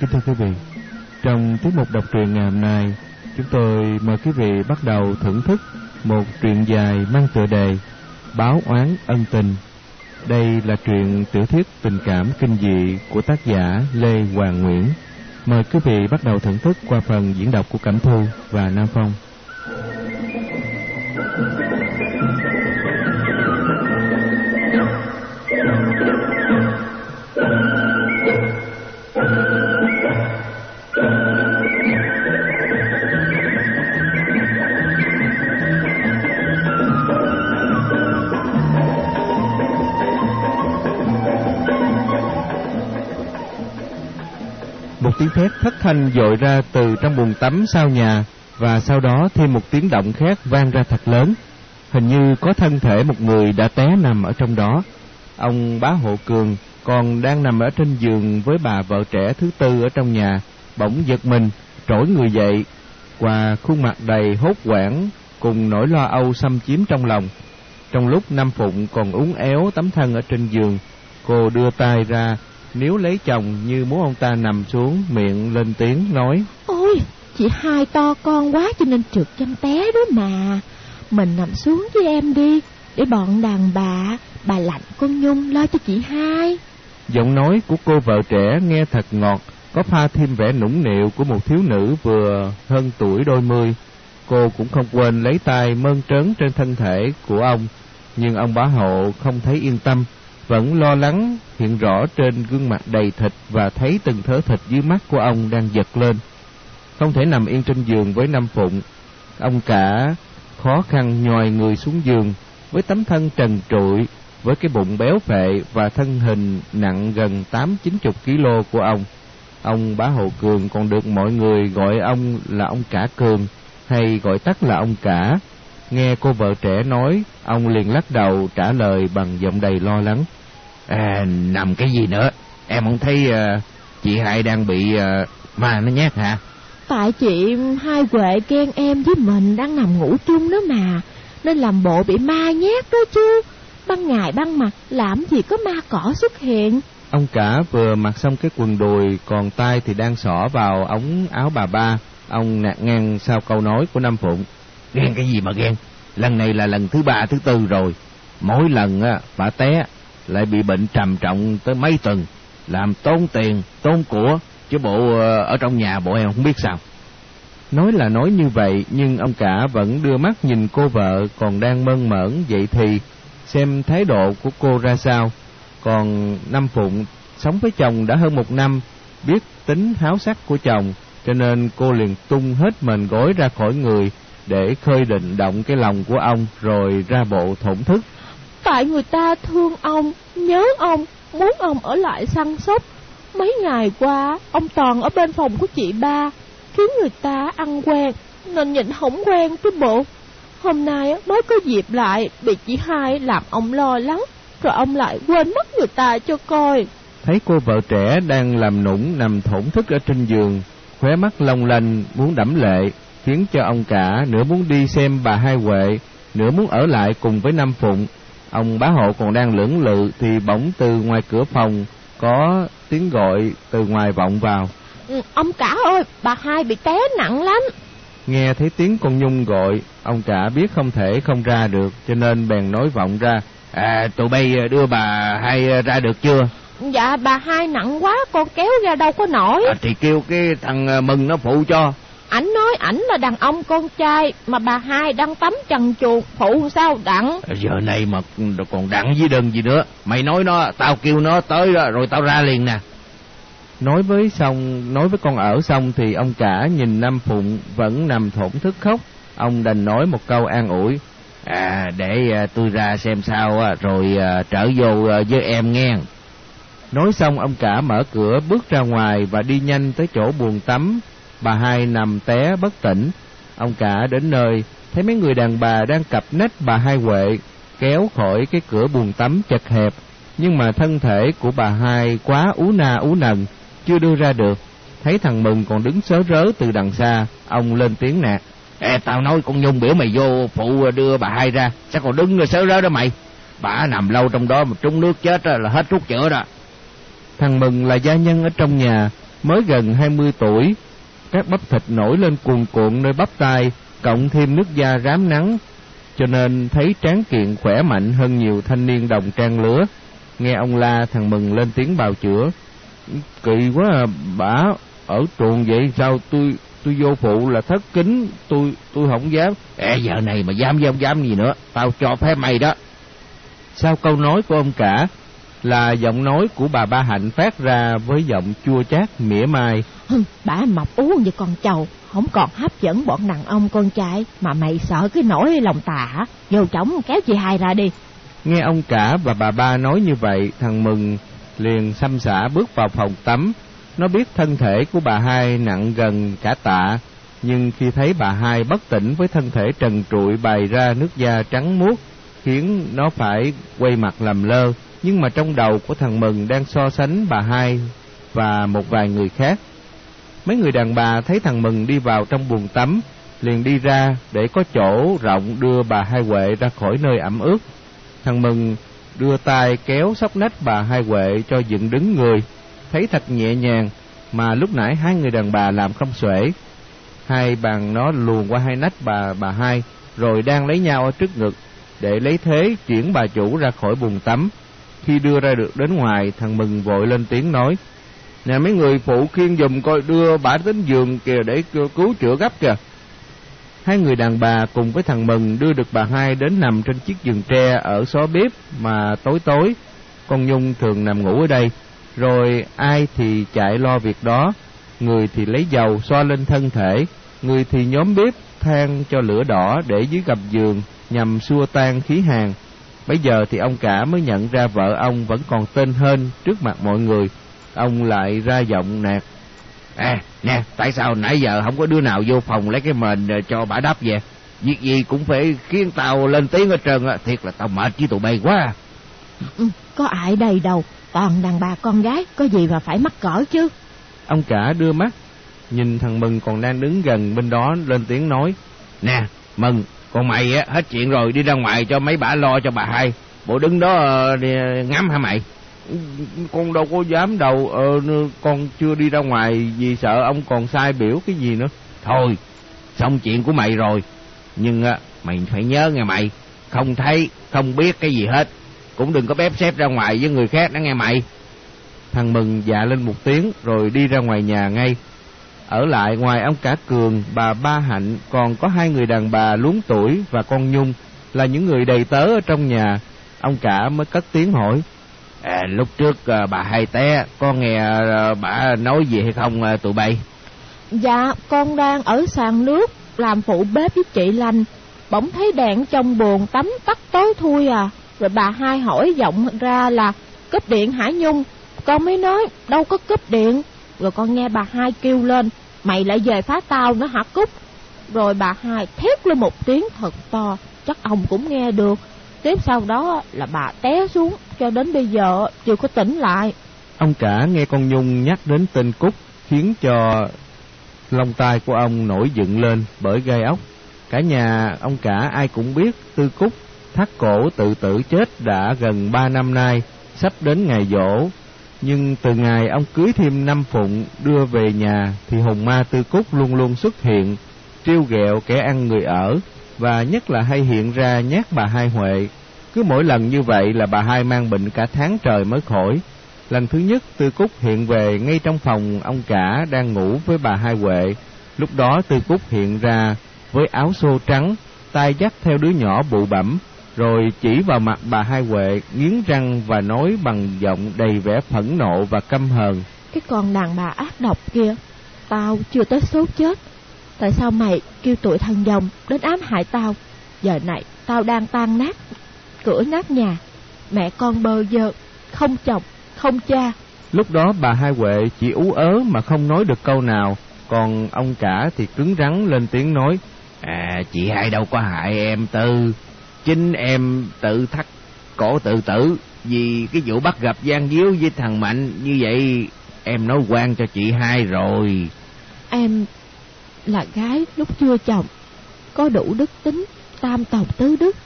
Kính thưa quý vị, trong tiết mục đọc truyện ngày hôm nay, chúng tôi mời quý vị bắt đầu thưởng thức một truyện dài mang tựa đề Báo oán ân tình. Đây là truyện tiểu thuyết tình cảm kinh dị của tác giả Lê Hoàng Nguyễn. Mời quý vị bắt đầu thưởng thức qua phần diễn đọc của Cẩm Thu và Nam Phong. Thanh dội ra từ trong bồn tắm sau nhà và sau đó thêm một tiếng động khác vang ra thật lớn. Hình như có thân thể một người đã té nằm ở trong đó. Ông bá hộ cường còn đang nằm ở trên giường với bà vợ trẻ thứ tư ở trong nhà, bỗng giật mình, trỗi người dậy, qua khuôn mặt đầy hốt hoảng cùng nỗi lo âu xâm chiếm trong lòng. Trong lúc Nam Phụng còn uốn éo tấm thân ở trên giường, cô đưa tay ra nếu lấy chồng như muốn ông ta nằm xuống miệng lên tiếng nói Ôi chị hai to con quá cho nên trượt chân té đó mà. Mình nằm xuống với em đi Để bọn đàn bà Bà lạnh con Nhung lo cho chị hai. Giọng nói của cô vợ trẻ nghe thật ngọt Có pha thêm vẻ nũng nịu của một thiếu nữ vừa hơn tuổi đôi mươi. Cô cũng không quên lấy tay mơn trớn trên thân thể của ông Nhưng ông bá hộ không thấy yên tâm vẫn lo lắng hiện rõ trên gương mặt đầy thịt và thấy từng thớ thịt dưới mắt của ông đang giật lên. Không thể nằm yên trên giường với Năm Phụng, ông cả khó khăn nhòi người xuống giường với tấm thân trần trụi, với cái bụng béo phệ và thân hình nặng gần tám chín chục kg của ông. Ông bá Hộ Cường còn được mọi người gọi ông là ông cả Cường hay gọi tắt là ông cả. Nghe cô vợ trẻ nói, ông liền lắc đầu trả lời bằng giọng đầy lo lắng. À, nằm cái gì nữa? Em không thấy uh, chị hai đang bị uh, ma nó nhát hả? Tại chị hai Huệ ghen em với mình đang nằm ngủ chung đó mà. Nên làm bộ bị ma nhát đó chứ. Ban ngày ban mặt làm gì có ma cỏ xuất hiện. Ông cả vừa mặc xong cái quần đùi Còn tay thì đang xỏ vào ống áo bà ba. Ông nạt ngang sau câu nói của Nam Phụng. Ghen cái gì mà ghen? Lần này là lần thứ ba thứ tư rồi. Mỗi lần á bà té lại bị bệnh trầm trọng tới mấy tuần, làm tốn tiền, tốn của, chứ bộ ờ, ở trong nhà bộ em không biết sao. Nói là nói như vậy, nhưng ông cả vẫn đưa mắt nhìn cô vợ còn đang mơn mởn vậy thì xem thái độ của cô ra sao. Còn Năm Phụng sống với chồng đã hơn một năm, biết tính háo sắc của chồng, cho nên cô liền tung hết mền gối ra khỏi người để khơi định động cái lòng của ông rồi ra bộ thổn thức Tại người ta thương ông, nhớ ông, muốn ông ở lại săn sóc. Mấy ngày qua, ông toàn ở bên phòng của chị ba, khiến người ta ăn quen, nên nhìn không quen cái bộ. Hôm nay mới có dịp lại, bị chị hai làm ông lo lắng, rồi ông lại quên mất người ta cho coi. Thấy cô vợ trẻ đang làm nũng nằm thổn thức ở trên giường, khóe mắt long lanh muốn đẫm lệ, khiến cho ông cả nửa muốn đi xem bà hai Huệ, nửa muốn ở lại cùng với Nam Phụng. Ông bá hộ còn đang lưỡng lự thì bỗng từ ngoài cửa phòng có tiếng gọi từ ngoài vọng vào. Ừ, ông cả ơi, bà hai bị té nặng lắm. Nghe thấy tiếng con Nhung gọi, ông cả biết không thể không ra được cho nên bèn nói vọng ra. À, tụi bay đưa bà hai ra được chưa? Dạ, bà hai nặng quá, con kéo ra đâu có nổi. À, thì kêu cái thằng Mừng nó phụ cho. Ảnh nói ảnh là đàn ông con trai Mà bà hai đang tắm trần chuột Phụ sao đặng? Giờ này mà còn đặng với đừng gì nữa? Mày nói nó Tao kêu nó tới rồi tao ra liền nè. Nói với xong Nói với con ở xong Thì ông cả nhìn Nam Phụng Vẫn nằm thổn thức khóc. Ông đành nói một câu an ủi. À để à, tôi ra xem sao Rồi à, trở vô à, với em nghe. Nói xong ông cả mở cửa bước ra ngoài Và đi nhanh tới chỗ buồng tắm Bà hai nằm té bất tỉnh. Ông cả đến nơi, thấy mấy người đàn bà đang cặp nách bà hai Huệ, kéo khỏi cái cửa buồng tắm chật hẹp. Nhưng mà thân thể của bà hai quá ú na ú nần, chưa đưa ra được. Thấy thằng Mừng còn đứng sớ rớ từ đằng xa, ông lên tiếng nạt. Ê, tao nói con Nhung biểu mày vô phụ đưa bà hai ra, sao còn đứng sớ rớ đó mày? Bà nằm lâu trong đó mà trúng nước chết là hết thuốc chữa đó. Thằng Mừng là gia nhân ở trong nhà, mới gần hai mươi tuổi, các bắp thịt nổi lên cuồn cuộn nơi bắp tay, cộng thêm nước da rám nắng, cho nên thấy tráng kiện khỏe mạnh hơn nhiều thanh niên đồng trang lứa. Nghe ông la thằng Mừng lên tiếng bào chữa. Kỳ quá à, bả ở truồng vậy sao tôi tôi vô phụ là thất kính, tôi tôi không dám. Ê giờ này mà dám dám dám gì nữa, tao cho phép mày đó. Sau câu nói của ông cả là giọng nói của bà Ba Hạnh phát ra với giọng chua chát mỉa mai. Hừ, bả mập ú như con trâu, không còn hấp dẫn bọn đàn ông con trai mà mày sợ cái nỗi lòng tà hả? Vô chổng kéo chị hai ra đi. Nghe ông cả và bà ba nói như vậy, thằng Mừng liền xăm xả bước vào phòng tắm. Nó biết thân thể của bà hai nặng gần cả tạ, nhưng khi thấy bà hai bất tỉnh với thân thể trần trụi bày ra nước da trắng muốt, khiến nó phải quay mặt làm lơ. Nhưng mà trong đầu của thằng Mừng đang so sánh bà hai và một vài người khác. Mấy người đàn bà thấy thằng Mừng đi vào trong buồng tắm, liền đi ra để có chỗ rộng đưa bà Hai Huệ ra khỏi nơi ẩm ướt. Thằng Mừng đưa tay kéo sóc nách bà Hai Huệ cho dựng đứng người, thấy thật nhẹ nhàng mà lúc nãy hai người đàn bà làm không xuể. Hai bàn nó luồn qua hai nách bà bà hai, rồi đang lấy nhau ở trước ngực để lấy thế chuyển bà chủ ra khỏi buồng tắm. Khi đưa ra được đến ngoài, thằng Mừng vội lên tiếng nói: Nè mấy người phụ khiên dùm coi đưa bả đến giường kìa để cứu chữa gấp kìa. Hai người đàn bà cùng với thằng Mừng đưa được bà hai đến nằm trên chiếc giường tre ở xó bếp mà tối tối. Con Nhung thường nằm ngủ ở đây, rồi ai thì chạy lo việc đó, người thì lấy dầu xoa lên thân thể, người thì nhóm bếp than cho lửa đỏ để dưới gầm giường nhằm xua tan khí hàn. Bây giờ thì ông cả mới nhận ra vợ ông vẫn còn tên hơn trước mặt mọi người. Ông lại ra giọng nạt. À nè tại sao nãy giờ không có đứa nào vô phòng lấy cái mền cho bà đắp về? Việc gì cũng phải khiến tao lên tiếng hết trơn á thiệt là tao mệt với tụi bay quá. Ừ, có ai đây đâu toàn đàn bà con gái có gì mà phải mắc cỡ chứ? Ông cả đưa mắt nhìn thằng mừng còn đang đứng gần bên đó lên tiếng nói nè mừng còn mày á hết chuyện rồi đi ra ngoài cho mấy bà lo cho bà hai. Bộ đứng đó uh, ngắm hả mày? Con đâu có dám đâu ờ, con chưa đi ra ngoài vì sợ ông còn sai biểu cái gì nữa. Thôi xong chuyện của mày rồi. Nhưng á mày phải nhớ nghe mày. Không thấy không biết cái gì hết. Cũng đừng có bếp xếp ra ngoài với người khác đó nghe mày. Thằng mừng dạ lên một tiếng rồi đi ra ngoài nhà ngay ở lại ngoài ông cả cường bà ba hạnh còn có hai người đàn bà luống tuổi và con nhung là những người đầy tớ ở trong nhà ông cả mới cất tiếng hỏi À, lúc trước à, bà hai té, con nghe à, bà nói gì hay không à, tụi bay? Dạ, con đang ở sàn nước, làm phụ bếp với chị Lành. Bỗng thấy đèn trong buồn tắm tắt tối thui à. Rồi bà hai hỏi giọng ra là cúp điện hả Nhung? Con mới nói đâu có cúp điện. Rồi con nghe bà hai kêu lên, mày lại về phá tao nữa hả Cúc? Rồi bà hai thét lên một tiếng thật to, chắc ông cũng nghe được. Tiếp sau đó là bà té xuống, cho đến bây giờ chưa có tỉnh lại. Ông cả nghe con Nhung nhắc đến tên Cúc, khiến cho lông tai của ông nổi dựng lên bởi gai ốc. Cả nhà ông cả ai cũng biết Tư Cúc thắt cổ tự tử chết đã gần ba năm nay, sắp đến ngày dỗ. Nhưng từ ngày ông cưới thêm năm phụng đưa về nhà thì hồn ma Tư Cúc luôn luôn xuất hiện, trêu ghẹo kẻ ăn người ở, và nhất là hay hiện ra nhát bà Hai Huệ. Cứ mỗi lần như vậy là bà Hai mang bệnh cả tháng trời mới khỏi. Lần thứ nhất Tư Cúc hiện về ngay trong phòng ông cả đang ngủ với bà Hai Huệ. Lúc đó Tư Cúc hiện ra với áo xô trắng, tay dắt theo đứa nhỏ bụ bẩm, rồi chỉ vào mặt bà Hai Huệ, nghiến răng và nói bằng giọng đầy vẻ phẫn nộ và căm hờn. Cái con đàn bà ác độc kia, tao chưa tới số chết, Tại sao mày kêu tụi thằng dòng đến ám hại tao? Giờ này tao đang tan nát, cửa nát nhà, mẹ con bơ vơ, không chồng, không cha. Lúc đó bà Hai Huệ chỉ ú ớ mà không nói được câu nào, còn ông cả thì cứng rắn lên tiếng nói. À, chị hai đâu có hại em Tư, chính em tự thắt cổ tự tử, vì cái vụ bắt gặp gian díu với thằng Mạnh như vậy em nói quan cho chị hai rồi. Em là gái lúc chưa chồng, có đủ đức tính, tam tòng tứ đức.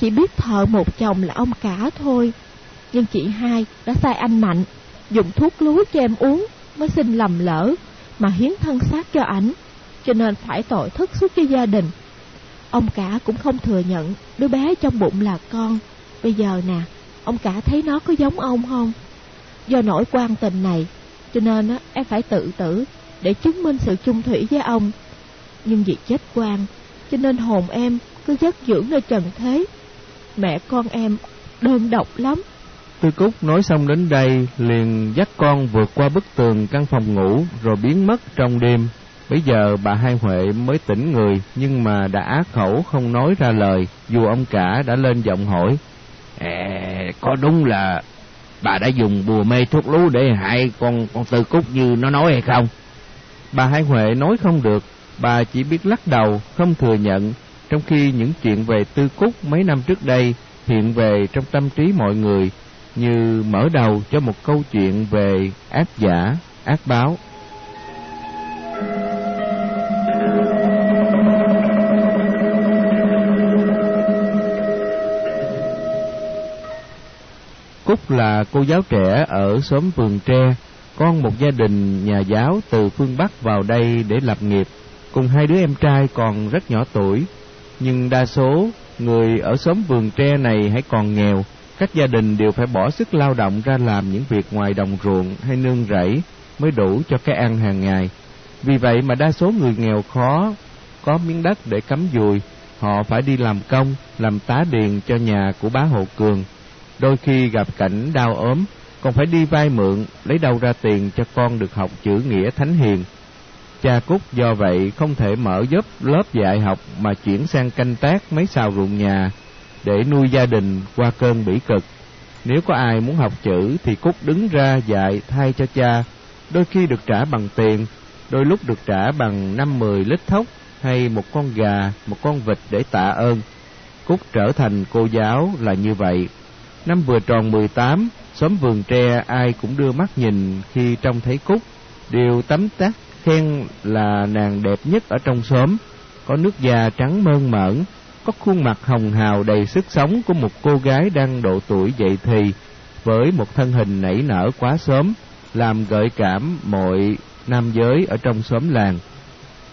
Chỉ biết thợ một chồng là ông cả thôi. Nhưng chị hai đã sai anh Mạnh, dùng thuốc lúa cho em uống, mới sinh lầm lỡ mà hiến thân xác cho ảnh, cho nên phải tội thất suốt cho gia đình. Ông cả cũng không thừa nhận đứa bé trong bụng là con. Bây giờ nè, ông cả thấy nó có giống ông không? Do nỗi quan tình này, cho nên á, em phải tự tử để chứng minh sự chung thủy với ông. Nhưng vì chết quan, cho nên hồn em cứ giấc dưỡng nơi trần thế. Mẹ con em đơn độc lắm. Tư Cúc nói xong đến đây liền dắt con vượt qua bức tường căn phòng ngủ rồi biến mất trong đêm. Bây giờ bà Hai Huệ mới tỉnh người nhưng mà đã á khẩu không nói ra lời dù ông cả đã lên giọng hỏi. À, có đúng là bà đã dùng bùa mê thuốc lú để hại con con Tư Cúc như nó nói hay không? Bà Hai Huệ nói không được, bà chỉ biết lắc đầu, không thừa nhận, trong khi những chuyện về Tư Cúc mấy năm trước đây hiện về trong tâm trí mọi người như mở đầu cho một câu chuyện về ác giả, ác báo. Cúc là cô giáo trẻ ở xóm Vườn Tre, con một gia đình nhà giáo từ phương Bắc vào đây để lập nghiệp, cùng hai đứa em trai còn rất nhỏ tuổi. Nhưng đa số người ở xóm Vườn Tre này hãy còn nghèo, các gia đình đều phải bỏ sức lao động ra làm những việc ngoài đồng ruộng hay nương rẫy mới đủ cho cái ăn hàng ngày. Vì vậy mà đa số người nghèo khó có miếng đất để cắm dùi, họ phải đi làm công, làm tá điền cho nhà của bá hộ cường. Đôi khi gặp cảnh đau ốm, còn phải đi vay mượn, lấy đâu ra tiền cho con được học chữ nghĩa thánh hiền. Cha Cúc do vậy không thể mở giúp lớp dạy học mà chuyển sang canh tác mấy xào ruộng nhà để nuôi gia đình qua cơn bỉ cực. Nếu có ai muốn học chữ thì Cúc đứng ra dạy thay cho cha, đôi khi được trả bằng tiền, đôi lúc được trả bằng năm mười lít thóc hay một con gà, một con vịt để tạ ơn. Cúc trở thành cô giáo là như vậy. Năm vừa tròn mười tám, xóm vườn tre ai cũng đưa mắt nhìn khi trông thấy Cúc, đều tấm tắc khen là nàng đẹp nhất ở trong xóm, có nước da trắng mơn mởn, có khuôn mặt hồng hào đầy sức sống của một cô gái đang độ tuổi dậy thì, với một thân hình nảy nở quá sớm, làm gợi cảm mọi nam giới ở trong xóm làng.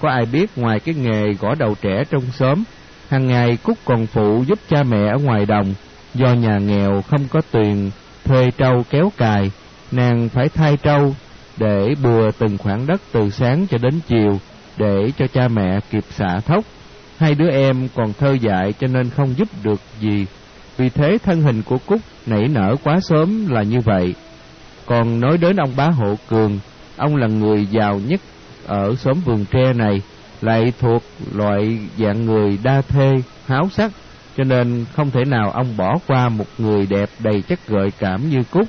Có ai biết ngoài cái nghề gõ đầu trẻ trong xóm, hàng ngày Cúc còn phụ giúp cha mẹ ở ngoài đồng, do nhà nghèo không có tiền thuê trâu kéo cài, nàng phải thay trâu để bùa từng khoảng đất từ sáng cho đến chiều để cho cha mẹ kịp xả thóc Hai đứa em còn thơ dại cho nên không giúp được gì. Vì thế thân hình của Cúc nảy nở quá sớm là như vậy. Còn nói đến ông bá hộ cường, ông là người giàu nhất ở xóm vườn tre này, lại thuộc loại dạng người đa thê, háo sắc, cho nên không thể nào ông bỏ qua một người đẹp đầy chất gợi cảm như Cúc,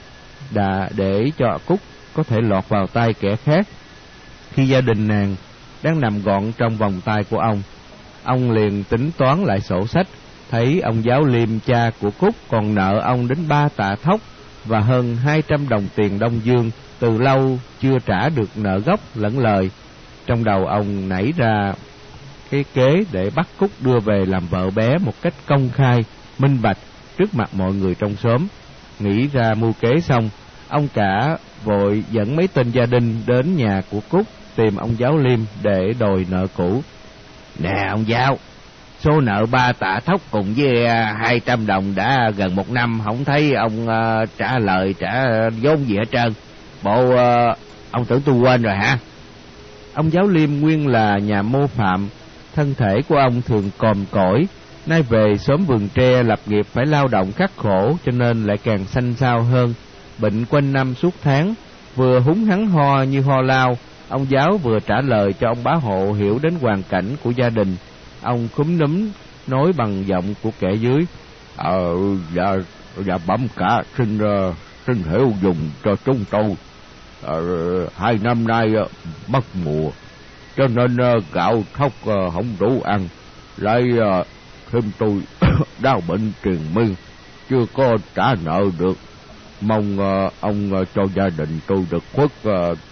đã để cho Cúc có thể lọt vào tay kẻ khác. Khi gia đình nàng đang nằm gọn trong vòng tay của ông, Ông liền tính toán lại sổ sách, thấy ông giáo liêm cha của Cúc còn nợ ông đến ba tạ thóc và hơn hai trăm đồng tiền Đông Dương, từ lâu chưa trả được nợ gốc lẫn lời. Trong đầu ông nảy ra cái kế để bắt Cúc đưa về làm vợ bé một cách công khai, minh bạch trước mặt mọi người trong xóm. Nghĩ ra mưu kế xong, ông cả vội dẫn mấy tên gia đình đến nhà của Cúc tìm ông giáo liêm để đòi nợ cũ. Nè ông giáo, số nợ ba tạ thóc cùng với à, hai trăm đồng đã gần một năm, không thấy ông uh, trả lời, trả vốn gì hết trơn. Bộ uh, ông tưởng tôi quên rồi hả? Ông giáo liêm nguyên là nhà mô phạm, thân thể của ông thường còm cõi, nay về sớm vườn tre lập nghiệp phải lao động khắc khổ cho nên lại càng xanh xao hơn, bệnh quanh năm suốt tháng, vừa húng hắn ho như ho lao, Ông giáo vừa trả lời cho ông bá hộ hiểu đến hoàn cảnh của gia đình. Ông cúm núm nói bằng giọng của kẻ dưới. Ờ, dạ, dạ bẩm cả xin uh, xin ờ, hiểu dùng cho chúng tôi. Ờ, hai năm nay uh, mất mùa, cho nên ờ, gạo thóc ờ, không đủ ăn. Lại ờ, thêm tôi đau bệnh truyền miên, chưa có trả nợ được. Mong ông cho gia đình tôi được khuất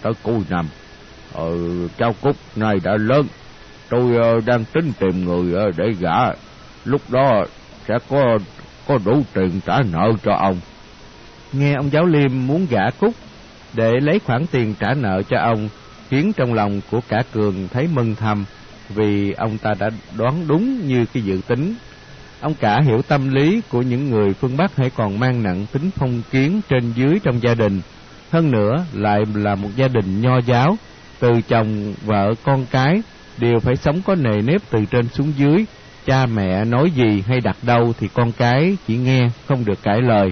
tới cuối năm ờ, cháu Cúc này đã lớn, tôi đang tính tìm người để gả, lúc đó sẽ có có đủ tiền trả nợ cho ông. Nghe ông giáo liêm muốn gả Cúc, để lấy khoản tiền trả nợ cho ông, khiến trong lòng của cả Cường thấy mừng thầm vì ông ta đã đoán đúng như cái dự tính. Ông cả hiểu tâm lý của những người phương Bắc hãy còn mang nặng tính phong kiến trên dưới trong gia đình. Hơn nữa lại là một gia đình nho giáo, từ chồng, vợ, con cái đều phải sống có nề nếp từ trên xuống dưới. Cha mẹ nói gì hay đặt đâu thì con cái chỉ nghe, không được cãi lời.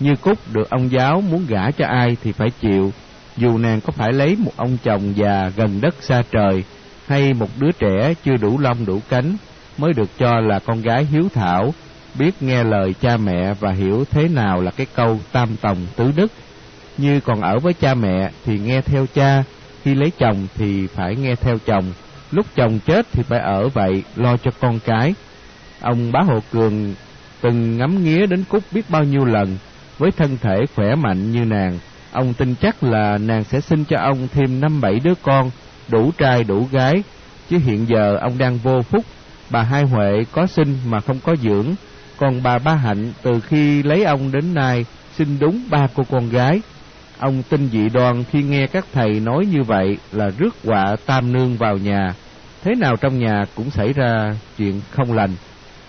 Như Cúc được ông giáo muốn gả cho ai thì phải chịu, dù nàng có phải lấy một ông chồng già gần đất xa trời, hay một đứa trẻ chưa đủ lông đủ cánh, mới được cho là con gái hiếu thảo, biết nghe lời cha mẹ và hiểu thế nào là cái câu tam tòng tứ đức. Như còn ở với cha mẹ thì nghe theo cha, khi lấy chồng thì phải nghe theo chồng, lúc chồng chết thì phải ở vậy lo cho con cái. Ông bá Hộ Cường từng ngắm nghía đến Cúc biết bao nhiêu lần, với thân thể khỏe mạnh như nàng, ông tin chắc là nàng sẽ sinh cho ông thêm năm bảy đứa con, đủ trai đủ gái, chứ hiện giờ ông đang vô phúc, bà Hai Huệ có sinh mà không có dưỡng, còn bà Ba Hạnh từ khi lấy ông đến nay sinh đúng ba cô con gái. Ông tin dị đoan khi nghe các thầy nói như vậy là rước họa tam nương vào nhà, thế nào trong nhà cũng xảy ra chuyện không lành.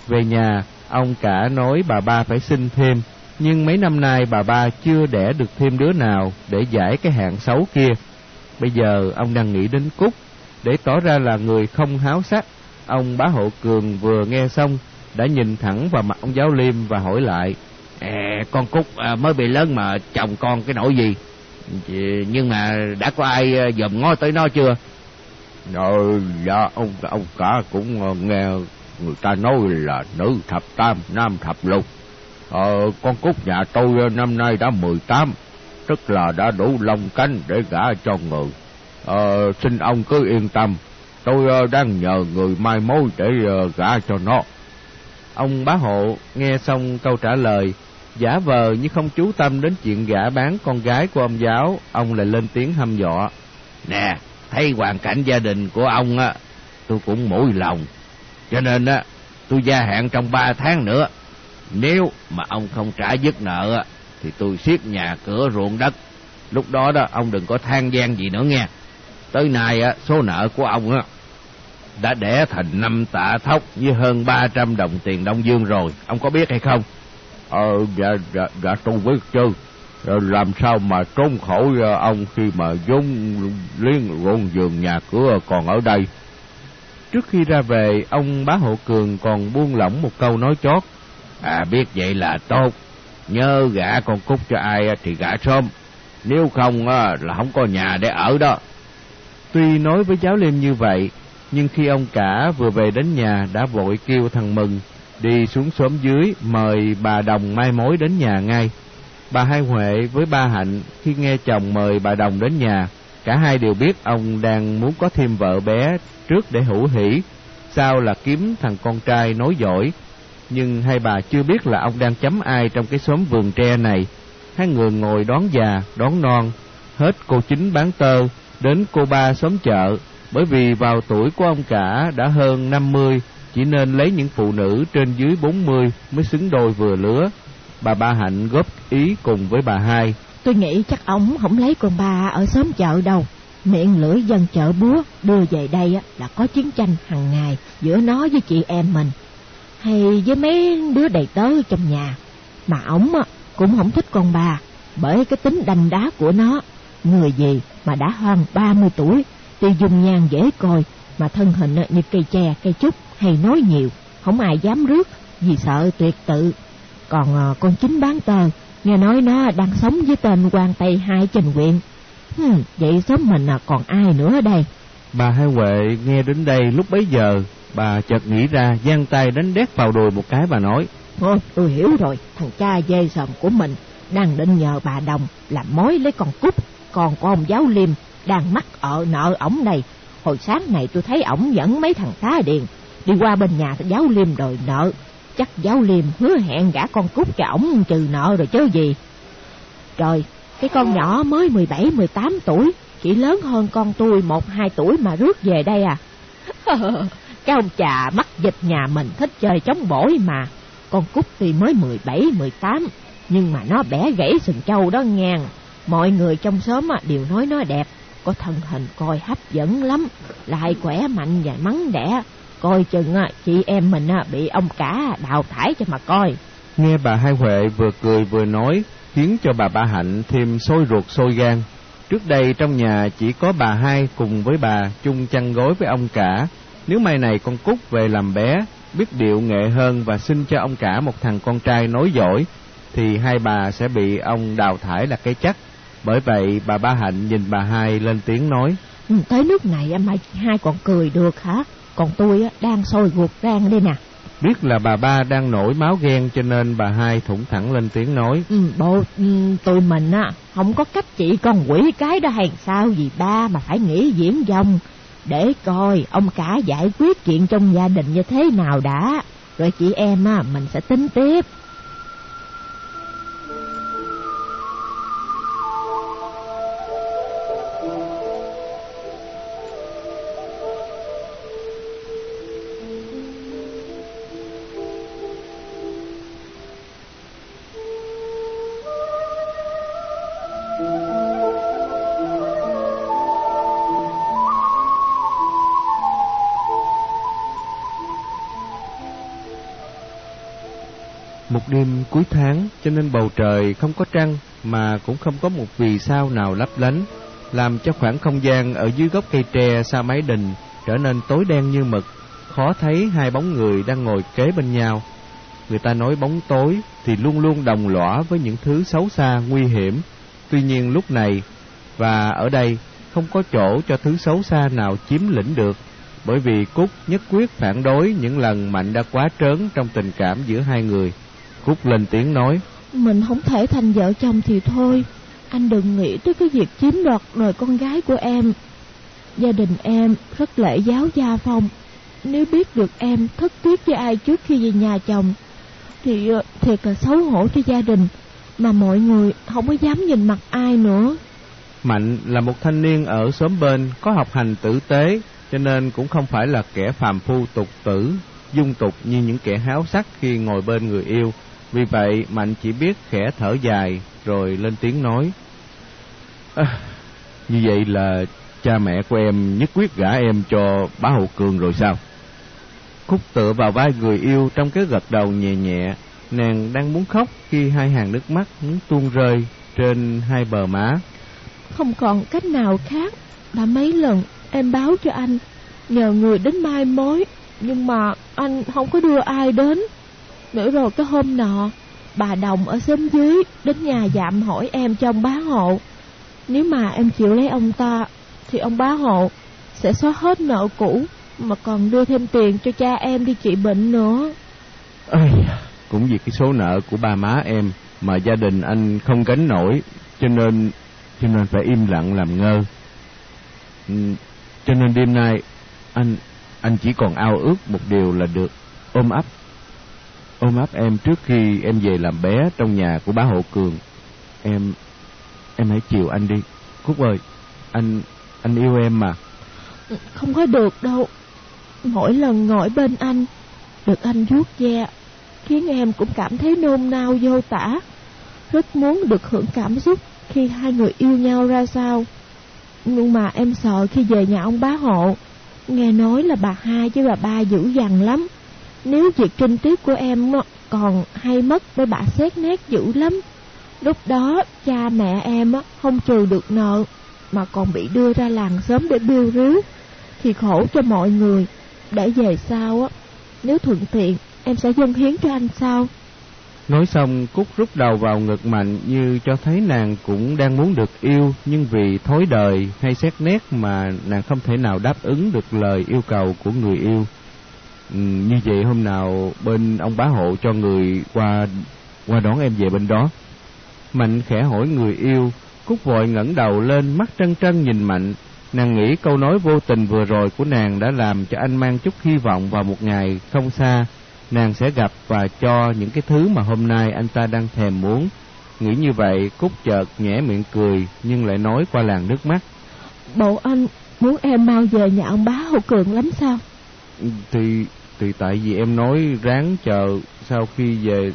Về nhà, ông cả nói bà ba phải sinh thêm, nhưng mấy năm nay bà ba chưa đẻ được thêm đứa nào để giải cái hạn xấu kia. Bây giờ ông đang nghĩ đến Cúc, để tỏ ra là người không háo sắc. Ông bá hộ cường vừa nghe xong, đã nhìn thẳng vào mặt ông giáo liêm và hỏi lại. À, con Cúc à, mới bị lớn mà chồng con cái nỗi gì? Nhưng mà đã có ai à, dòm ngó tới nó chưa? Rồi, dạ, ông, ông cả cũng ờ, nghe người ta nói là nữ thập tam, nam thập lục. Ờ, con Cúc nhà tôi ờ, năm nay đã mười tám tức là đã đủ lông cánh để gả cho người. Ờ, xin ông cứ yên tâm, tôi ờ, đang nhờ người mai mối để ờ, gả cho nó. Ông bá hộ nghe xong câu trả lời, giả vờ như không chú tâm đến chuyện gả bán con gái của ông giáo, ông lại lên tiếng hăm dọa. Nè, thấy hoàn cảnh gia đình của ông á, tôi cũng mũi lòng. Cho nên á, tôi gia hạn trong ba tháng nữa. Nếu mà ông không trả dứt nợ thì tôi siết nhà cửa ruộng đất. Lúc đó đó ông đừng có than gian gì nữa nghe. Tới nay á, số nợ của ông á, đã đẻ thành năm tạ thóc với hơn ba trăm đồng tiền Đông Dương rồi. Ông có biết hay không? Ờ, dạ, dạ, dạ tôi biết chứ. Rồi làm sao mà trốn khỏi ờ, ông khi mà vốn liên ruộng vườn nhà cửa còn ở đây. Trước khi ra về, ông bá hộ cường còn buông lỏng một câu nói chót. À biết vậy là tốt. Nhớ gả con cúc cho ai thì gả sớm. Nếu không là không có nhà để ở đó. Tuy nói với giáo liêm như vậy, nhưng khi ông cả vừa về đến nhà đã vội kêu thằng Mừng đi xuống xóm dưới mời bà Đồng mai mối đến nhà ngay. Bà Hai Huệ với ba Hạnh khi nghe chồng mời bà Đồng đến nhà, cả hai đều biết ông đang muốn có thêm vợ bé trước để hữu hỷ, sau là kiếm thằng con trai nói giỏi. Nhưng hai bà chưa biết là ông đang chấm ai trong cái xóm vườn tre này. Hai người ngồi đón già, đón non, hết cô chính bán tơ, đến cô ba xóm chợ, bởi vì vào tuổi của ông cả đã hơn 50, chỉ nên lấy những phụ nữ trên dưới 40 mới xứng đôi vừa lứa. Bà Ba Hạnh góp ý cùng với bà hai. Tôi nghĩ chắc ông không lấy con bà ở xóm chợ đâu. Miệng lưỡi dân chợ búa đưa về đây là có chiến tranh hàng ngày giữa nó với chị em mình. Hay với mấy đứa đầy tớ trong nhà. Mà ổng cũng không thích con bà bởi cái tính đành đá của nó. Người gì mà đã hơn 30 tuổi, tuy dung nhan dễ coi mà thân hình như cây tre, cây trúc hay nói nhiều, không ai dám rước vì sợ tuyệt tự. Còn ờ, con chính bán tờ, nghe nói nó đang sống với tên quan Tây Hai Trình Quyện. Hmm, vậy sớm mình ờ, còn ai nữa ở đây? Bà Hai Huệ nghe đến đây lúc bấy giờ, bà chợt nghĩ ra, giang tay đánh đét vào đùi một cái bà nói. Thôi, tôi hiểu rồi, thằng cha dê sòm của mình đang định nhờ bà Đồng làm mối lấy con cút, còn con ông giáo liêm đang mắc ở nợ ổng này. Hồi sáng này tôi thấy ổng dẫn mấy thằng tá điền đi qua bên nhà giáo liêm đòi nợ. Chắc giáo liêm hứa hẹn gả con cút cho ổng trừ nợ rồi chứ gì. Trời, cái con nhỏ mới 17-18 tuổi, chỉ lớn hơn con tôi một hai tuổi mà rước về đây à. cái ông chà mắc dịch nhà mình thích chơi chống bổi mà. Con cút tuy mới 17-18, nhưng mà nó bẻ gãy sừng trâu đó ngang. Mọi người trong xóm đều nói nó đẹp, có thân hình coi hấp dẫn lắm, lại khỏe mạnh và mắng đẻ. Coi chừng chị em mình bị ông cả đào thải cho mà coi. Nghe bà Hai Huệ vừa cười vừa nói, khiến cho bà Ba Hạnh thêm sôi ruột sôi gan. Trước đây trong nhà chỉ có bà hai cùng với bà chung chăn gối với ông cả. Nếu mai này con Cúc về làm bé, biết điệu nghệ hơn và sinh cho ông cả một thằng con trai nói giỏi, thì hai bà sẽ bị ông đào thải là cái chắc. Bởi vậy bà Ba Hạnh nhìn bà hai lên tiếng nói. Ừ, tới nước này mà hai còn cười được hả? Còn tôi đang sôi ruột gan đây nè. Biết là bà ba đang nổi máu ghen cho nên bà hai thủng thẳng lên tiếng nói. Ừ, bộ ừ, tụi mình á, không có cách trị con quỷ cái đó hàng sao gì ba mà phải nghĩ diễn dòng. Để coi ông cả giải quyết chuyện trong gia đình như thế nào đã. Rồi chị em à, mình sẽ tính tiếp. Cuối tháng cho nên bầu trời không có trăng mà cũng không có một vì sao nào lấp lánh, làm cho khoảng không gian ở dưới gốc cây tre xa mái đình trở nên tối đen như mực, khó thấy hai bóng người đang ngồi kế bên nhau. Người ta nói bóng tối thì luôn luôn đồng lõa với những thứ xấu xa, nguy hiểm. Tuy nhiên lúc này và ở đây không có chỗ cho thứ xấu xa nào chiếm lĩnh được, bởi vì Cúc nhất quyết phản đối những lần Mạnh đã quá trớn trong tình cảm giữa hai người. Cúc lên tiếng nói. Mình không thể thành vợ chồng thì thôi. Anh đừng nghĩ tới cái việc chiếm đoạt đời con gái của em. Gia đình em rất lễ giáo gia phong. Nếu biết được em thất tiếc với ai trước khi về nhà chồng, thì ờ, thiệt là xấu hổ cho gia đình, mà mọi người không có dám nhìn mặt ai nữa. Mạnh là một thanh niên ở xóm bên, có học hành tử tế, cho nên cũng không phải là kẻ phàm phu tục tử, dung tục như những kẻ háo sắc khi ngồi bên người yêu. Vì vậy, Mạnh chỉ biết khẽ thở dài, rồi lên tiếng nói. À, như vậy là cha mẹ của em nhất quyết gả em cho bá Hậu Cường rồi sao? Khúc tựa vào vai người yêu trong cái gật đầu nhẹ nhẹ, nàng đang muốn khóc khi hai hàng nước mắt muốn tuôn rơi trên hai bờ má. Không còn cách nào khác, đã mấy lần em báo cho anh, nhờ người đến mai mối, nhưng mà anh không có đưa ai đến. Nữa rồi cái hôm nọ, bà Đồng ở xóm dưới đến nhà dạm hỏi em cho ông bá hộ. Nếu mà em chịu lấy ông ta, thì ông bá hộ sẽ xóa hết nợ cũ, mà còn đưa thêm tiền cho cha em đi trị bệnh nữa. Ây, cũng vì cái số nợ của ba má em mà gia đình anh không gánh nổi, cho nên cho nên phải im lặng làm ngơ. Ừ, cho nên đêm nay anh anh chỉ còn ao ước một điều là được ôm ấp ôm ấp em trước khi em về làm bé trong nhà của bá hộ cường. Em em hãy chiều anh đi. Cúc ơi, anh anh yêu em mà. Không có được đâu. Mỗi lần ngồi bên anh, được anh vuốt ve, khiến em cũng cảm thấy nôn nao vô tả. Rất muốn được hưởng cảm xúc khi hai người yêu nhau ra sao. Nhưng mà em sợ khi về nhà ông bá hộ, nghe nói là bà hai với bà ba dữ dằn lắm nếu việc kinh tế của em còn hay mất với bà xét nét dữ lắm. Lúc đó cha mẹ em không trừ được nợ mà còn bị đưa ra làng sớm để biêu ríu thì khổ cho mọi người. Để về sau á, nếu thuận tiện em sẽ dâng hiến cho anh sau. Nói xong Cúc rút đầu vào ngực Mạnh như cho thấy nàng cũng đang muốn được yêu nhưng vì thối đời hay xét nét mà nàng không thể nào đáp ứng được lời yêu cầu của người yêu. Ừ, như vậy hôm nào bên ông bá hộ cho người qua qua đón em về bên đó. Mạnh khẽ hỏi người yêu cúc vội ngẩng đầu lên mắt trân trân nhìn mạnh. Nàng nghĩ câu nói vô tình vừa rồi của nàng đã làm cho anh mang chút hy vọng vào một ngày không xa. Nàng sẽ gặp và cho những cái thứ mà hôm nay anh ta đang thèm muốn. Nghĩ như vậy cúc chợt nhẽ miệng cười nhưng lại nói qua làn nước mắt. Bộ anh muốn em mau về nhà ông bá hộ cường lắm sao? Thì thì tại vì em nói ráng chờ sau khi về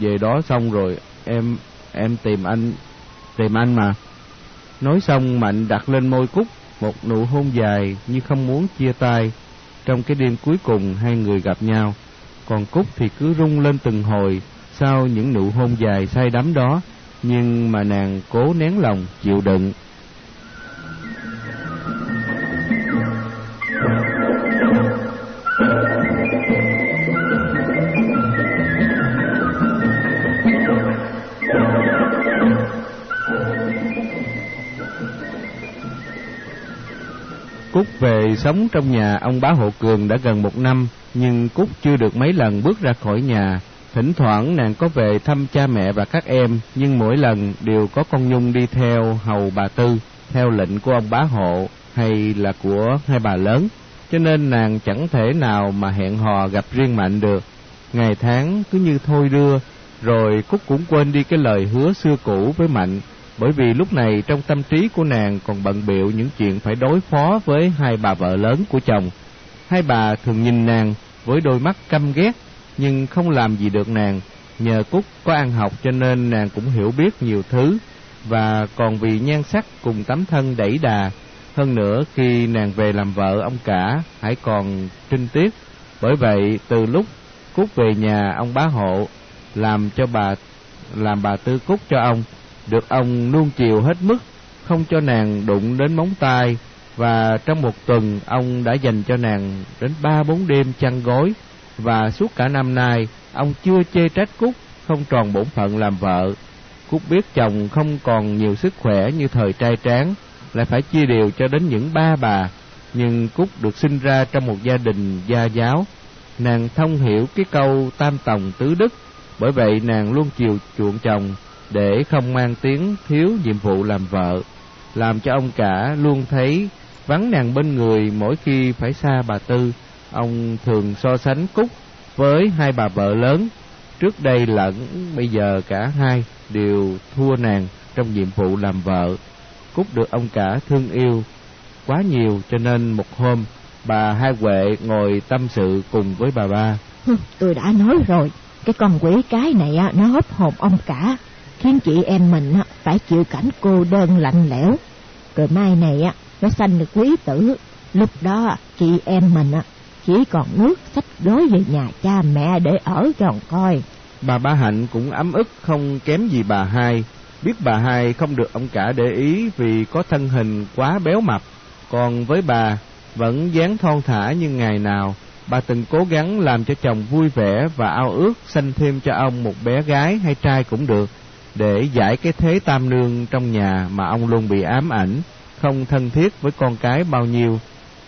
về đó xong rồi em em tìm anh tìm anh mà Nói xong Mạnh đặt lên môi Cúc một nụ hôn dài như không muốn chia tay. Trong cái đêm cuối cùng hai người gặp nhau, còn Cúc thì cứ rung lên từng hồi sau những nụ hôn dài say đắm đó, nhưng mà nàng cố nén lòng chịu đựng. Về sống trong nhà ông bá hộ cường đã gần một năm, nhưng Cúc chưa được mấy lần bước ra khỏi nhà. Thỉnh thoảng nàng có về thăm cha mẹ và các em, nhưng mỗi lần đều có con Nhung đi theo hầu bà Tư, theo lệnh của ông bá hộ hay là của hai bà lớn, cho nên nàng chẳng thể nào mà hẹn hò gặp riêng Mạnh được. Ngày tháng cứ như thôi đưa, rồi Cúc cũng quên đi cái lời hứa xưa cũ với Mạnh, bởi vì lúc này trong tâm trí của nàng còn bận biệu những chuyện phải đối phó với hai bà vợ lớn của chồng. Hai bà thường nhìn nàng với đôi mắt căm ghét, nhưng không làm gì được nàng. Nhờ Cúc có ăn học cho nên nàng cũng hiểu biết nhiều thứ, và còn vì nhan sắc cùng tấm thân đẩy đà. Hơn nữa khi nàng về làm vợ ông cả, hãy còn trinh tiết. Bởi vậy từ lúc Cúc về nhà ông bá hộ, làm cho bà làm bà tư Cúc cho ông, được ông nuông chiều hết mức, không cho nàng đụng đến móng tay, và trong một tuần ông đã dành cho nàng đến ba bốn đêm chăn gối, và suốt cả năm nay ông chưa chê trách Cúc không tròn bổn phận làm vợ. Cúc biết chồng không còn nhiều sức khỏe như thời trai tráng, lại phải chia đều cho đến những ba bà, nhưng Cúc được sinh ra trong một gia đình gia giáo. Nàng thông hiểu cái câu tam tòng tứ đức, bởi vậy nàng luôn chiều chuộng chồng để không mang tiếng thiếu nhiệm vụ làm vợ, làm cho ông cả luôn thấy vắng nàng bên người mỗi khi phải xa bà Tư. Ông thường so sánh Cúc với hai bà vợ lớn, trước đây lẫn bây giờ cả hai đều thua nàng trong nhiệm vụ làm vợ. Cúc được ông cả thương yêu quá nhiều cho nên một hôm bà Hai Huệ ngồi tâm sự cùng với bà ba. Tôi đã nói rồi, cái con quỷ cái này á nó hấp hồn ông cả, khiến chị em mình phải chịu cảnh cô đơn lạnh lẽo. Rồi mai này nó sanh được quý tử, lúc đó chị em mình chỉ còn nước sách gói về nhà cha mẹ để ở tròn coi. Bà Ba Hạnh cũng ấm ức không kém gì bà hai, biết bà hai không được ông cả để ý vì có thân hình quá béo mập, còn với bà vẫn dáng thon thả như ngày nào. Bà từng cố gắng làm cho chồng vui vẻ và ao ước sanh thêm cho ông một bé gái hay trai cũng được, để giải cái thế tam nương trong nhà mà ông luôn bị ám ảnh, không thân thiết với con cái bao nhiêu.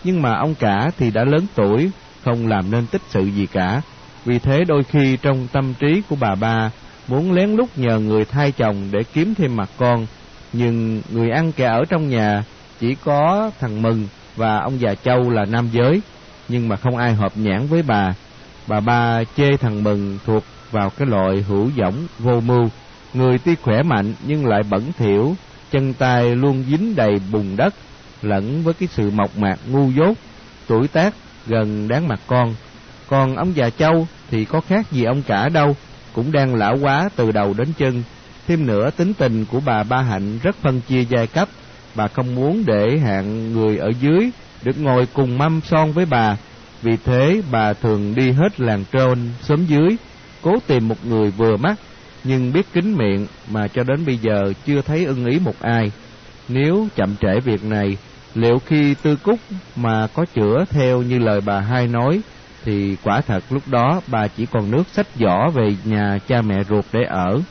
Nhưng mà ông cả thì đã lớn tuổi, không làm nên tích sự gì cả. Vì thế đôi khi trong tâm trí của bà ba muốn lén lút nhờ người thay chồng để kiếm thêm mặt con, nhưng người ăn kẻ ở trong nhà chỉ có thằng Mừng và ông già Châu là nam giới, nhưng mà không ai hợp nhãn với bà. Bà ba chê thằng Mừng thuộc vào cái loại hữu dõng vô mưu, người tuy khỏe mạnh nhưng lại bẩn thỉu, chân tay luôn dính đầy bùn đất, lẫn với cái sự mộc mạc ngu dốt, tuổi tác gần đáng mặt con. Còn ông già Châu thì có khác gì ông cả đâu, cũng đang lão quá từ đầu đến chân. Thêm nữa tính tình của bà Ba Hạnh rất phân chia giai cấp, bà không muốn để hạng người ở dưới được ngồi cùng mâm son với bà. Vì thế bà thường đi hết làng trôn, xóm dưới, cố tìm một người vừa mắt, nhưng biết kính miệng mà cho đến bây giờ chưa thấy ưng ý một ai. Nếu chậm trễ việc này, liệu khi tư cúc mà có chữa theo như lời bà hai nói, thì quả thật lúc đó bà chỉ còn nước sách giỏ về nhà cha mẹ ruột để ở.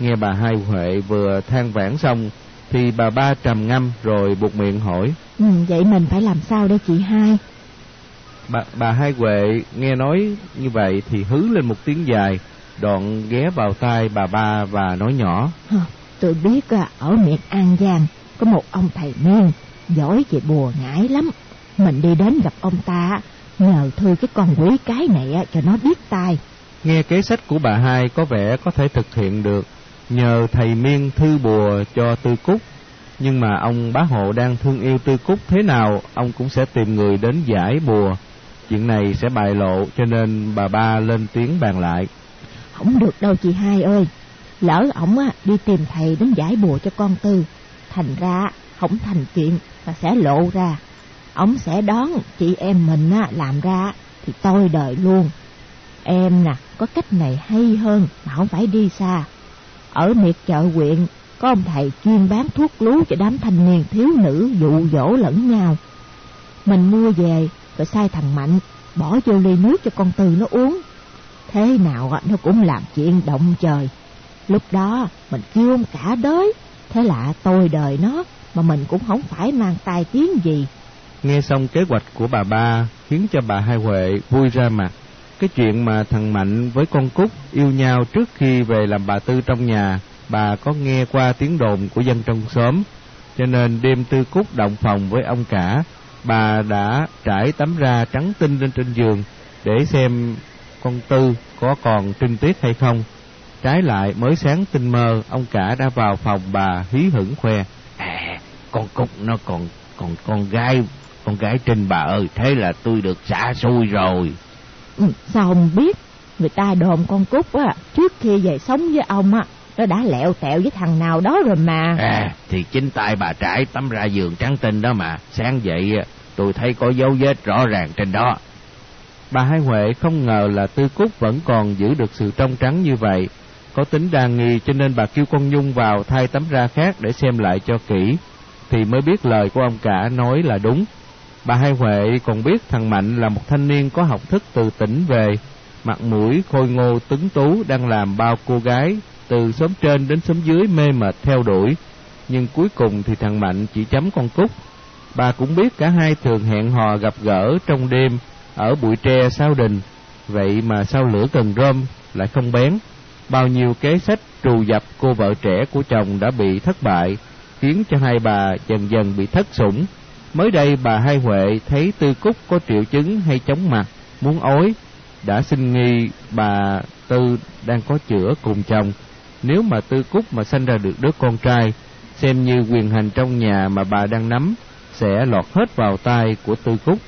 Nghe bà hai Huệ vừa than vãn xong, thì bà ba trầm ngâm rồi buộc miệng hỏi. Ừ, vậy mình phải làm sao đây chị hai? Bà, bà hai Huệ nghe nói như vậy thì hứ lên một tiếng dài, đoạn ghé vào tai bà ba và nói nhỏ. Tôi biết ở miền An Giang có một ông thầy miên giỏi về bùa ngải lắm. Mình đi đến gặp ông ta, nhờ thư cái con quỷ cái này cho nó biết tai. Nghe kế sách của bà hai có vẻ có thể thực hiện được, nhờ thầy miên thư bùa cho Tư Cúc. Nhưng mà ông bá hộ đang thương yêu Tư Cúc thế nào, ông cũng sẽ tìm người đến giải bùa. Chuyện này sẽ bại lộ cho nên bà ba lên tiếng bàn lại. Không được đâu chị hai ơi, lỡ ổng đi tìm thầy đến giải bùa cho con Tư, thành ra không thành chuyện và sẽ lộ ra. ổng sẽ đón chị em mình á, làm ra thì tôi đời luôn. Em nè, có cách này hay hơn mà không phải đi xa. Ở miệt chợ huyện, có ông thầy chuyên bán thuốc lú cho đám thanh niên thiếu nữ dụ dỗ lẫn nhau. Mình mua về rồi sai thằng Mạnh bỏ vô ly nước cho con Tư nó uống. Thế nào nó cũng làm chuyện động trời. Lúc đó mình kêu ông cả đới, thế là tôi đời nó mà mình cũng không phải mang tai tiếng gì. Nghe xong kế hoạch của bà ba khiến cho bà Hai Huệ vui ra mặt. Cái chuyện mà thằng Mạnh với con Cúc yêu nhau trước khi về làm bà Tư trong nhà, bà có nghe qua tiếng đồn của dân trong xóm. Cho nên đêm Tư Cúc động phòng với ông cả, bà đã trải tấm ra trắng tinh lên trên giường để xem con Tư có còn trinh tiết hay không. Trái lại mới sáng tinh mơ, ông cả đã vào phòng bà hí hửng khoe. À, con Cúc nó còn còn con gái, con gái Trinh bà ơi, thế là tôi được xả xui rồi. Ừ, sao ông biết? Người ta đồn con Cúc á, trước khi về sống với ông á, nó đã lẹo tẹo với thằng nào đó rồi mà. À, thì chính tay bà trải tấm ra giường trắng tinh đó mà. Sáng dậy tôi thấy có dấu vết rõ ràng trên đó. Bà Hai Huệ không ngờ là Tư Cúc vẫn còn giữ được sự trong trắng như vậy. Có tính đa nghi cho nên bà kêu con Nhung vào thay tấm ra khác để xem lại cho kỹ. Thì mới biết lời của ông cả nói là đúng. Bà Hai Huệ còn biết thằng Mạnh là một thanh niên có học thức từ tỉnh về. Mặt mũi khôi ngô tuấn tú, đang làm bao cô gái, từ xóm trên đến xóm dưới mê mệt theo đuổi. Nhưng cuối cùng thì thằng Mạnh chỉ chấm con Cúc. Bà cũng biết cả hai thường hẹn hò gặp gỡ trong đêm ở bụi tre sau đình. Vậy mà sau lửa cần rơm lại không bén. Bao nhiêu kế sách trù dập cô vợ trẻ của chồng đã bị thất bại, khiến cho hai bà dần dần bị thất sủng. Mới đây bà Hai Huệ thấy Tư Cúc có triệu chứng hay chóng mặt, muốn ói, đã xin nghi bà Tư đang có chữa cùng chồng. Nếu mà Tư Cúc mà sanh ra được đứa con trai, xem như quyền hành trong nhà mà bà đang nắm, sẽ lọt hết vào tay của Tư Cúc.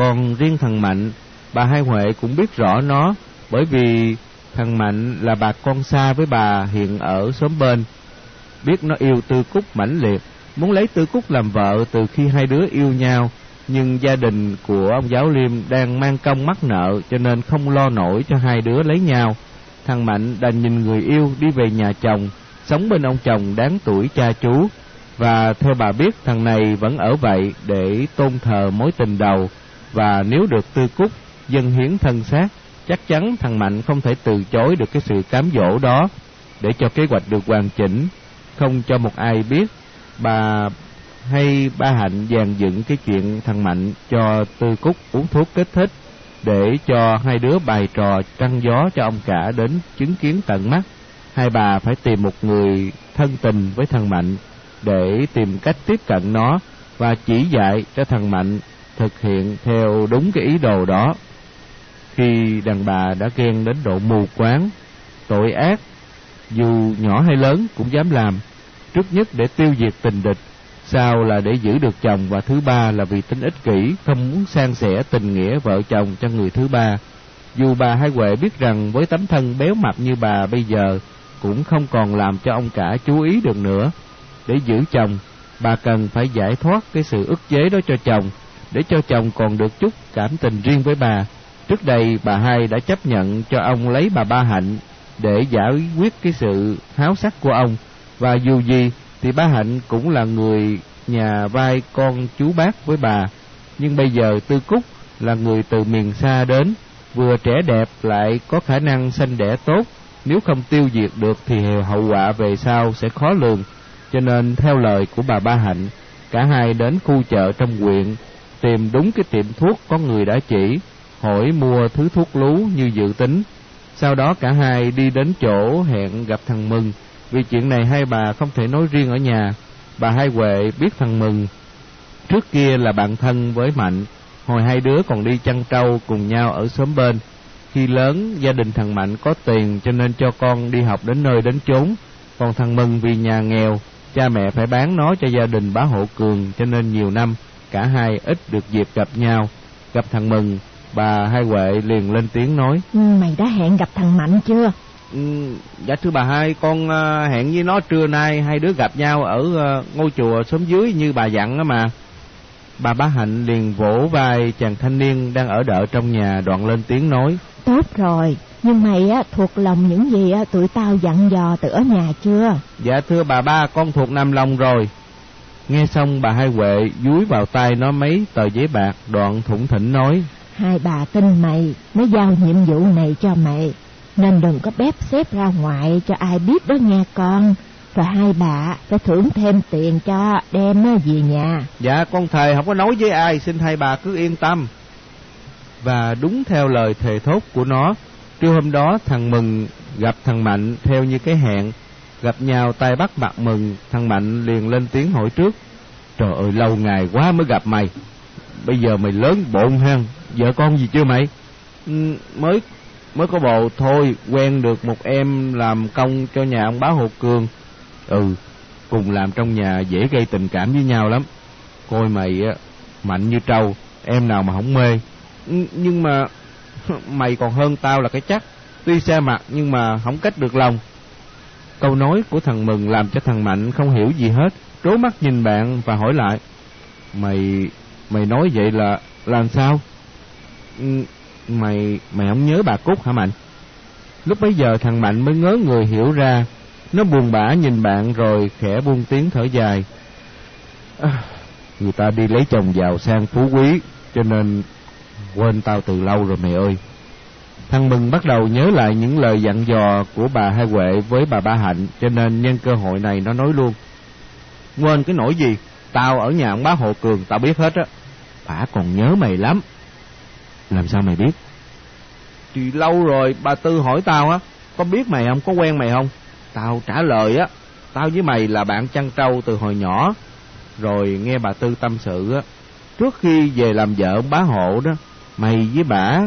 Còn riêng thằng Mạnh, bà Hai Huệ cũng biết rõ nó, bởi vì thằng Mạnh là bà con xa với bà hiện ở xóm bên. Biết nó yêu Tư Cúc mãnh liệt, muốn lấy Tư Cúc làm vợ từ khi hai đứa yêu nhau, nhưng gia đình của ông giáo liêm đang mang công mắc nợ cho nên không lo nổi cho hai đứa lấy nhau. Thằng Mạnh đành nhìn người yêu đi về nhà chồng, sống bên ông chồng đáng tuổi cha chú, và theo bà biết thằng này vẫn ở vậy để tôn thờ mối tình đầu, và nếu được tư cúc, dân hiến thân xác, chắc chắn thằng Mạnh không thể từ chối được cái sự cám dỗ đó, để cho kế hoạch được hoàn chỉnh, không cho một ai biết. Bà hay ba Hạnh dàn dựng cái chuyện thằng Mạnh cho Tư Cúc uống thuốc kích thích để cho hai đứa bài trò trăng gió cho ông cả đến chứng kiến tận mắt. Hai bà phải tìm một người thân tình với thằng Mạnh để tìm cách tiếp cận nó và chỉ dạy cho thằng Mạnh thực hiện theo đúng cái ý đồ đó. Khi đàn bà đã ghen đến độ mù quáng, tội ác, dù nhỏ hay lớn cũng dám làm, trước nhất để tiêu diệt tình địch, sau là để giữ được chồng và thứ ba là vì tính ích kỷ, không muốn san sẻ tình nghĩa vợ chồng cho người thứ ba. Dù bà Hai Huệ biết rằng với tấm thân béo mập như bà bây giờ cũng không còn làm cho ông cả chú ý được nữa. Để giữ chồng, bà cần phải giải thoát cái sự ức chế đó cho chồng, để cho chồng còn được chút cảm tình riêng với bà. Trước đây bà hai đã chấp nhận cho ông lấy bà Ba Hạnh để giải quyết cái sự háo sắc của ông, và dù gì thì ba Hạnh cũng là người nhà vai con chú bác với bà. Nhưng bây giờ Tư Cúc là người từ miền xa đến, vừa trẻ đẹp lại có khả năng sanh đẻ tốt, nếu không tiêu diệt được thì hậu quả về sau sẽ khó lường. Cho nên theo lời của bà Ba Hạnh, cả hai đến khu chợ trong huyện, tìm đúng cái tiệm thuốc có người đã chỉ, hỏi mua thứ thuốc lú như dự tính. Sau đó cả hai đi đến chỗ hẹn gặp thằng Mừng, vì chuyện này hai bà không thể nói riêng ở nhà. Bà Hai Huệ biết thằng Mừng trước kia là bạn thân với Mạnh, hồi hai đứa còn đi chăn trâu cùng nhau ở xóm bên. Khi lớn, gia đình thằng Mạnh có tiền cho nên cho con đi học đến nơi đến chốn. Còn thằng Mừng vì nhà nghèo, cha mẹ phải bán nó cho gia đình bá hộ cường cho nên nhiều năm cả hai ít được dịp gặp nhau. Gặp thằng Mừng, bà Hai Huệ liền lên tiếng nói. Mày đã hẹn gặp thằng Mạnh chưa? Ừ, dạ thưa bà hai, con uh, hẹn với nó trưa nay hai đứa gặp nhau ở uh, ngôi chùa xóm dưới như bà dặn đó mà. Bà bá Hạnh liền vỗ vai chàng thanh niên đang ở đợi trong nhà đoạn lên tiếng nói. Tốt rồi, nhưng mày á thuộc lòng những gì á tụi tao dặn dò từ ở nhà chưa? Dạ thưa bà ba, con thuộc nằm lòng rồi. Nghe xong bà hai Huệ dúi vào tay nó mấy tờ giấy bạc đoạn thủng thỉnh nói. Hai bà tin mày mới giao nhiệm vụ này cho mày, nên đừng có bếp xếp ra ngoài cho ai biết đó nghe con. Rồi hai bà phải thưởng thêm tiền cho đem nó về nhà. Dạ con thầy không có nói với ai, xin hai bà cứ yên tâm. Và đúng theo lời thề thốt của nó, trưa hôm đó thằng Mừng gặp thằng Mạnh theo như cái hẹn. Gặp nhau tay bắt mặt Mừng, thằng Mạnh liền lên tiếng hỏi trước. Trời ơi lâu ngày quá mới gặp mày. Bây giờ mày lớn bộn ha, vợ con gì chưa mày? Ừ, mới mới có bồ thôi, quen được một em làm công cho nhà ông bá Hồ Cường. Ừ, cùng làm trong nhà dễ gây tình cảm với nhau lắm. Coi mày á, mạnh như trâu, em nào mà không mê. Nhưng mà mày còn hơn tao là cái chắc. Tuy xe mặt nhưng mà không cách được lòng. Câu nói của thằng Mừng làm cho thằng Mạnh không hiểu gì hết, trố mắt nhìn bạn và hỏi lại. Mày, mày nói vậy là làm sao? Ừ, mày, mày không nhớ bà Cúc hả Mạnh? Lúc bấy giờ thằng Mạnh mới ngớ người hiểu ra nó buồn bã nhìn bạn rồi khẽ buông tiếng thở dài. À, người ta đi lấy chồng giàu sang phú quý, cho nên quên tao từ lâu rồi mày ơi. Thằng Mừng bắt đầu nhớ lại những lời dặn dò của bà Hai Huệ với bà Ba Hạnh, cho nên nhân cơ hội này nó nói luôn. Quên cái nỗi gì, tao ở nhà ông bá Hộ Cường, tao biết hết á. Bà còn nhớ mày lắm. Làm sao mày biết? Thì lâu rồi bà Tư hỏi tao á, có biết mày không, có quen mày không? Tao trả lời á, tao với mày là bạn chăn trâu từ hồi nhỏ. Rồi nghe bà Tư tâm sự á, trước khi về làm vợ ông bá hộ đó, mày với bà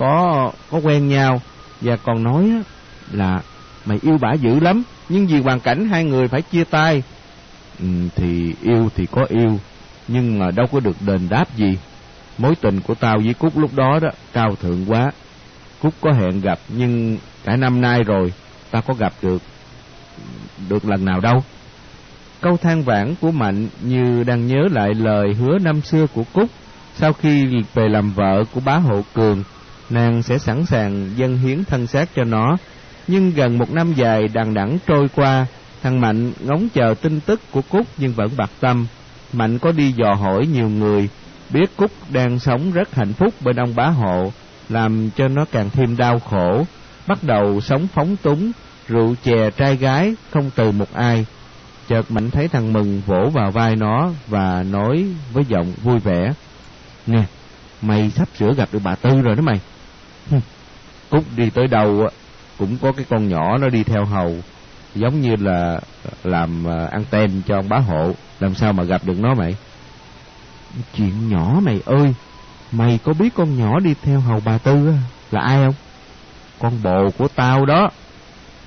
có có quen nhau và còn nói là mày yêu bà dữ lắm, nhưng vì hoàn cảnh hai người phải chia tay. Ừ, thì yêu thì có yêu, nhưng mà đâu có được đền đáp gì. Mối tình của tao với Cúc lúc đó đó cao thượng quá. Cúc có hẹn gặp nhưng cả năm nay rồi tao có gặp được được lần nào đâu. Câu than vãn của Mạnh như đang nhớ lại lời hứa năm xưa của Cúc. Sau khi về làm vợ của bá hộ cường, nàng sẽ sẵn sàng dâng hiến thân xác cho nó. Nhưng gần một năm dài đằng đẵng trôi qua, thằng Mạnh ngóng chờ tin tức của Cúc nhưng vẫn bạc tâm. Mạnh có đi dò hỏi nhiều người, biết Cúc đang sống rất hạnh phúc bên ông bá hộ, làm cho nó càng thêm đau khổ, bắt đầu sống phóng túng, rượu chè trai gái không từ một ai. Chợt Mạnh thấy thằng Mừng vỗ vào vai nó và nói với giọng vui vẻ. Nè, mày sắp sửa gặp được bà Tư rồi đó mày. Cúc đi tới đâu cũng có cái con nhỏ nó đi theo hầu, giống như là làm à, ăn tem cho ông bá hộ, làm sao mà gặp được nó mày? Chuyện nhỏ mày ơi, mày có biết con nhỏ đi theo hầu bà Tư là ai không? Con bồ của tao đó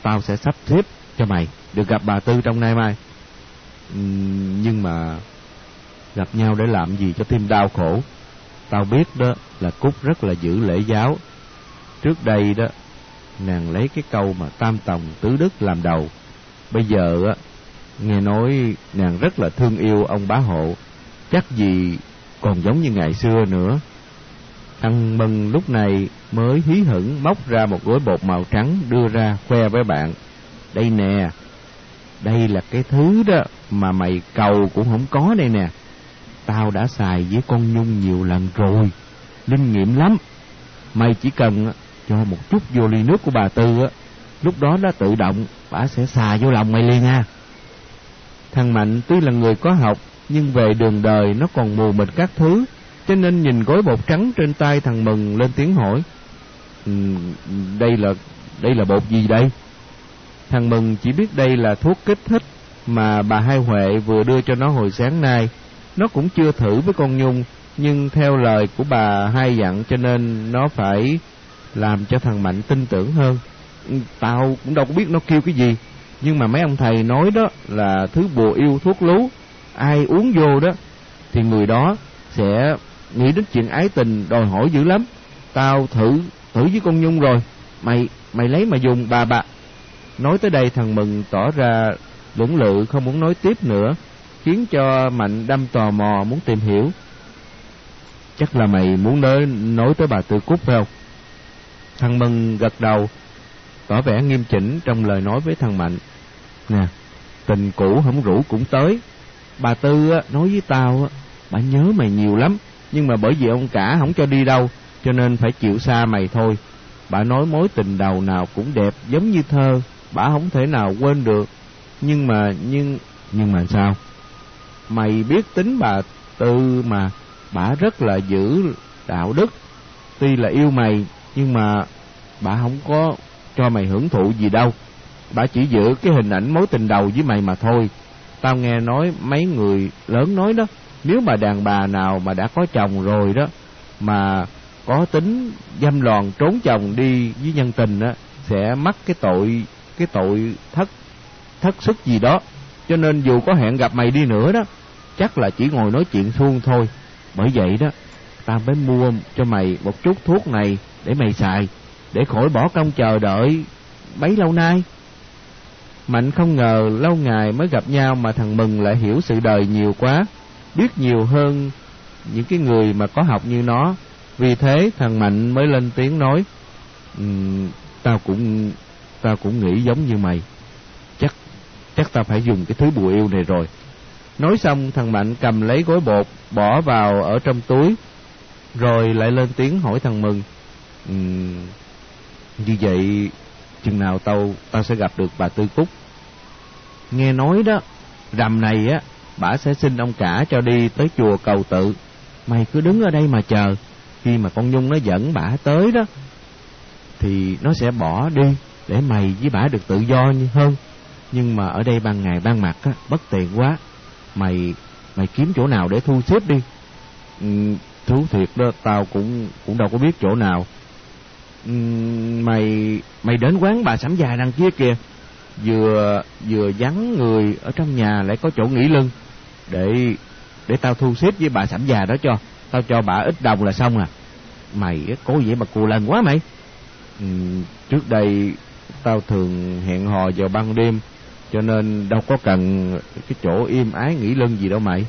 tao sẽ sắp xếp cho mày được gặp bà Tư trong nay mai. nhưng mà gặp nhau để làm gì cho thêm đau khổ. Tao biết đó là Cúc rất là giữ lễ giáo. Trước đây đó, nàng lấy cái câu mà tam tòng tứ đức làm đầu. Bây giờ á, nghe nói nàng rất là thương yêu ông bá hộ. Chắc gì còn giống như ngày xưa nữa. Thằng Mừng lúc này mới hí hửng móc ra một gói bột màu trắng đưa ra khoe với bạn. Đây nè, đây là cái thứ đó mà mày cầu cũng không có đây nè. Tao đã xài với con Nhung nhiều lần rồi, linh nghiệm lắm. Mày chỉ cần cho một chút vô ly nước của bà Tư á, lúc đó nó tự động, bà sẽ xà vô lòng mày liền à. Thằng Mạnh tuy là người có học, nhưng về đường đời nó còn mù mịt các thứ, cho nên nhìn gói bột trắng trên tay thằng Mừng lên tiếng hỏi. Ừ, đây là đây là bột gì đây? Thằng Mừng chỉ biết đây là thuốc kích thích mà bà Hai Huệ vừa đưa cho nó hồi sáng nay. Nó cũng chưa thử với con Nhung, nhưng theo lời của bà Hai dặn cho nên nó phải làm cho thằng Mạnh tin tưởng hơn. Ừ, tao cũng đâu có biết nó kêu cái gì, nhưng mà mấy ông thầy nói đó là thứ bùa yêu thuốc lú, ai uống vô đó thì người đó sẽ nghĩ đến chuyện ái tình đòi hỏi dữ lắm. Tao thử thử với con Nhung rồi, mày mày lấy mà dùng bà bà Nói tới đây thằng Mừng tỏ ra lưỡng lự không muốn nói tiếp nữa, khiến cho Mạnh đâm tò mò muốn tìm hiểu. Chắc là mày muốn nói, nói tới bà Tư Cúc phải không? Thằng Mừng gật đầu, tỏ vẻ nghiêm chỉnh trong lời nói với thằng Mạnh. Nè, tình cũ không rủ cũng tới. Bà Tư á, nói với tao, á, bà nhớ mày nhiều lắm, nhưng mà bởi vì ông cả không cho đi đâu, cho nên phải chịu xa mày thôi. Bà nói mối tình đầu nào cũng đẹp giống như thơ, bà không thể nào quên được. Nhưng mà, nhưng, nhưng mà sao? Mày biết tính bà Tư mà, bà rất là giữ đạo đức. Tuy là yêu mày, nhưng mà bà không có cho mày hưởng thụ gì đâu. Bà chỉ giữ cái hình ảnh mối tình đầu với mày mà thôi. Tao nghe nói mấy người lớn nói đó, nếu mà đàn bà nào mà đã có chồng rồi đó, mà có tính dâm loạn trốn chồng đi với nhân tình á, sẽ mắc cái tội cái tội thất thất sức gì đó. Cho nên dù có hẹn gặp mày đi nữa đó, chắc là chỉ ngồi nói chuyện suông thôi. Bởi vậy đó, ta mới mua cho mày một chút thuốc này để mày xài, để khỏi bỏ công chờ đợi bấy lâu nay. Mạnh không ngờ lâu ngày mới gặp nhau mà thằng Mừng lại hiểu sự đời nhiều quá, biết nhiều hơn những cái người mà có học như nó. Vì thế thằng Mạnh mới lên tiếng nói, um, tao cũng tao cũng nghĩ giống như mày. Chắc chắc tao phải dùng cái thứ bùa yêu này rồi. Nói xong thằng Mạnh cầm lấy gói bột bỏ vào ở trong túi, rồi lại lên tiếng hỏi thằng Mừng, um, như vậy chừng nào tao tao sẽ gặp được bà Tư Cúc. Nghe nói đó, rằm này á, bà sẽ xin ông cả cho đi tới chùa cầu tự. Mày cứ đứng ở đây mà chờ, khi mà con Nhung nó dẫn bà tới đó, thì nó sẽ bỏ đi để mày với bà được tự do như hơn. Nhưng mà ở đây ban ngày ban mặt á, bất tiện quá. Mày mày kiếm chỗ nào để thu xếp đi. Ừ, Thú thiệt đó, tao cũng cũng đâu có biết chỗ nào. Mày mày đến quán bà sẩm già đằng kia kìa. Vừa vừa vắng người ở trong nhà lại có chỗ nghỉ lưng. Để để tao thu xếp với bà sẩm già đó cho. Tao cho bà ít đồng là xong à. Mày cố vậy mà cù lần quá mày. Ừ, trước đây tao thường hẹn hò vào ban đêm cho nên đâu có cần cái chỗ im ái nghỉ lưng gì đâu mày.